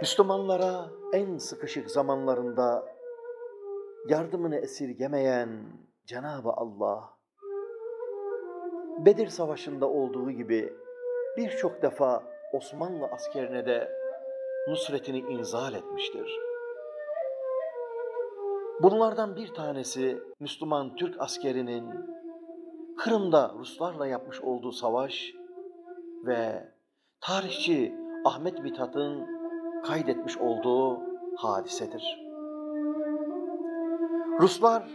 Müslümanlara en sıkışık zamanlarında yardımını esirgemeyen Cenab-ı Allah, Bedir Savaşı'nda olduğu gibi birçok defa Osmanlı askerine de nusretini inzal etmiştir. Bunlardan bir tanesi Müslüman Türk askerinin Kırım'da Ruslarla yapmış olduğu savaş ve tarihçi Ahmet Mithat'ın kaydetmiş olduğu hadisedir. Ruslar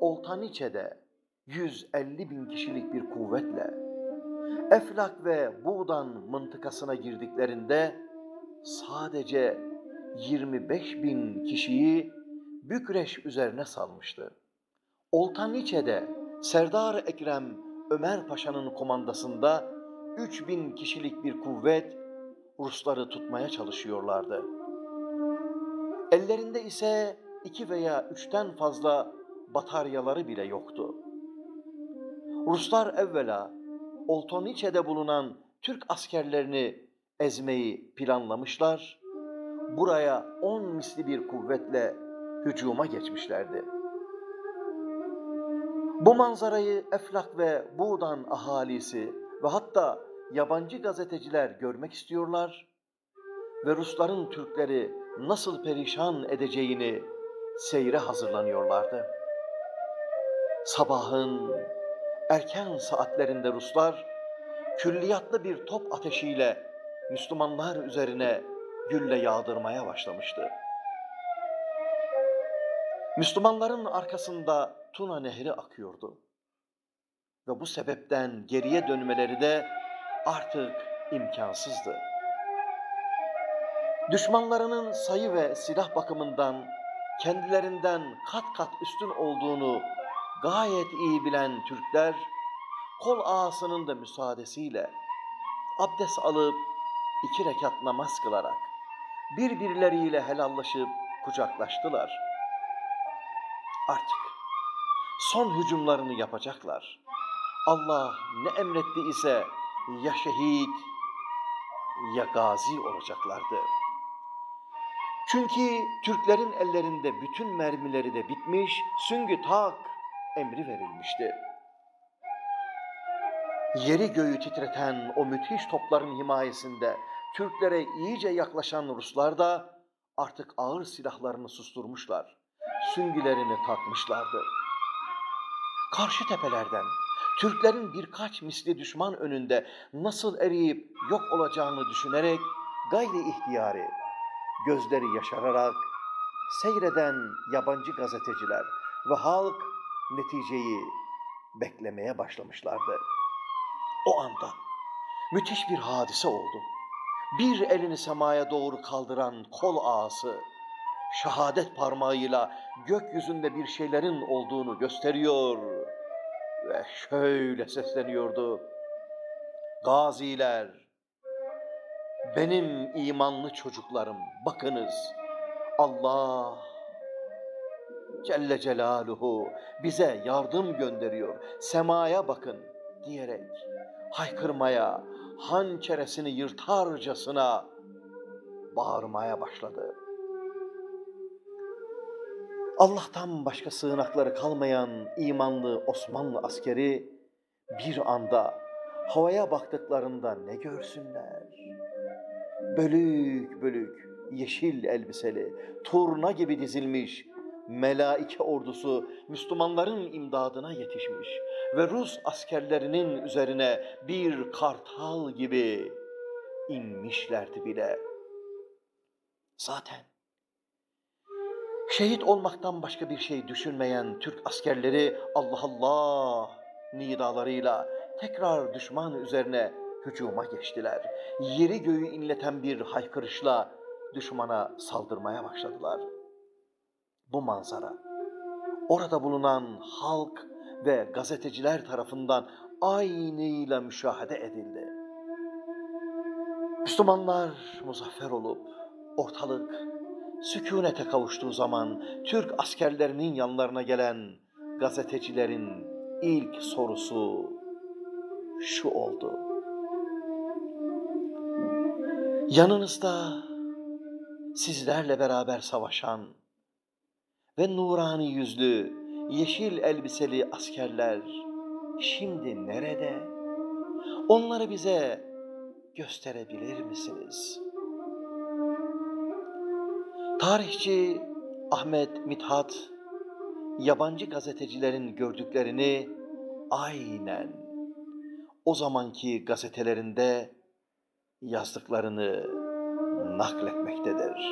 Oltaniçe'de 150 bin kişilik bir kuvvetle Eflak ve Buğdan mıntıkasına girdiklerinde sadece 25 bin kişiyi Bükreş üzerine salmıştı. Oltaniçe'de Serdar Ekrem Ömer Paşa'nın komandasında 3 bin kişilik bir kuvvet Rusları tutmaya çalışıyorlardı. Ellerinde ise iki veya üçten fazla bataryaları bile yoktu. Ruslar evvela Oltoniçe'de bulunan Türk askerlerini ezmeyi planlamışlar. Buraya on misli bir kuvvetle hücuma geçmişlerdi. Bu manzarayı Eflak ve Buğdan ahalisi ve hatta yabancı gazeteciler görmek istiyorlar ve Rusların Türkleri nasıl perişan edeceğini seyre hazırlanıyorlardı. Sabahın erken saatlerinde Ruslar külliyatlı bir top ateşiyle Müslümanlar üzerine gülle yağdırmaya başlamıştı. Müslümanların arkasında Tuna Nehri akıyordu. Ve bu sebepten geriye dönmeleri de artık imkansızdı. Düşmanlarının sayı ve silah bakımından kendilerinden kat kat üstün olduğunu gayet iyi bilen Türkler, kol ağasının da müsaadesiyle abdest alıp iki rekat namaz kılarak birbirleriyle helallaşıp kucaklaştılar. Artık son hücumlarını yapacaklar. Allah ne emretti ise ya şehit ya gazi olacaklardı. Çünkü Türklerin ellerinde bütün mermileri de bitmiş, süngü tak emri verilmişti. Yeri göğü titreten o müthiş topların himayesinde Türklere iyice yaklaşan Ruslar da artık ağır silahlarını susturmuşlar. Süngülerini takmışlardı. Karşı tepelerden Türklerin birkaç misli düşman önünde nasıl eriyip yok olacağını düşünerek gayri ihtiyari, gözleri yaşararak seyreden yabancı gazeteciler ve halk neticeyi beklemeye başlamışlardı. O anda müthiş bir hadise oldu. Bir elini semaya doğru kaldıran kol ağası, şehadet parmağıyla gökyüzünde bir şeylerin olduğunu gösteriyor ve şöyle sesleniyordu. Gaziler, benim imanlı çocuklarım, bakınız Allah Celle Celaluhu bize yardım gönderiyor. Semaya bakın diyerek haykırmaya, hançeresini yırtarcasına bağırmaya başladı. Allah'tan başka sığınakları kalmayan imanlı Osmanlı askeri bir anda havaya baktıklarında ne görsünler? Bölük bölük yeşil elbiseli, turna gibi dizilmiş melaike ordusu Müslümanların imdadına yetişmiş ve Rus askerlerinin üzerine bir kartal gibi inmişlerdi bile. Zaten şehit olmaktan başka bir şey düşünmeyen Türk askerleri Allah Allah nidalarıyla tekrar düşman üzerine hücuma geçtiler. Yeri göğü inleten bir haykırışla düşmana saldırmaya başladılar. Bu manzara orada bulunan halk ve gazeteciler tarafından aynıyla müşahede edildi. Müslümanlar muzaffer olup ortalık sükunete kavuştuğu zaman Türk askerlerinin yanlarına gelen gazetecilerin ilk sorusu şu oldu. Yanınızda sizlerle beraber savaşan ve nurani yüzlü, yeşil elbiseli askerler şimdi nerede? Onları bize gösterebilir misiniz? Tarihçi Ahmet Mithat, yabancı gazetecilerin gördüklerini aynen o zamanki gazetelerinde yazdıklarını nakletmektedir.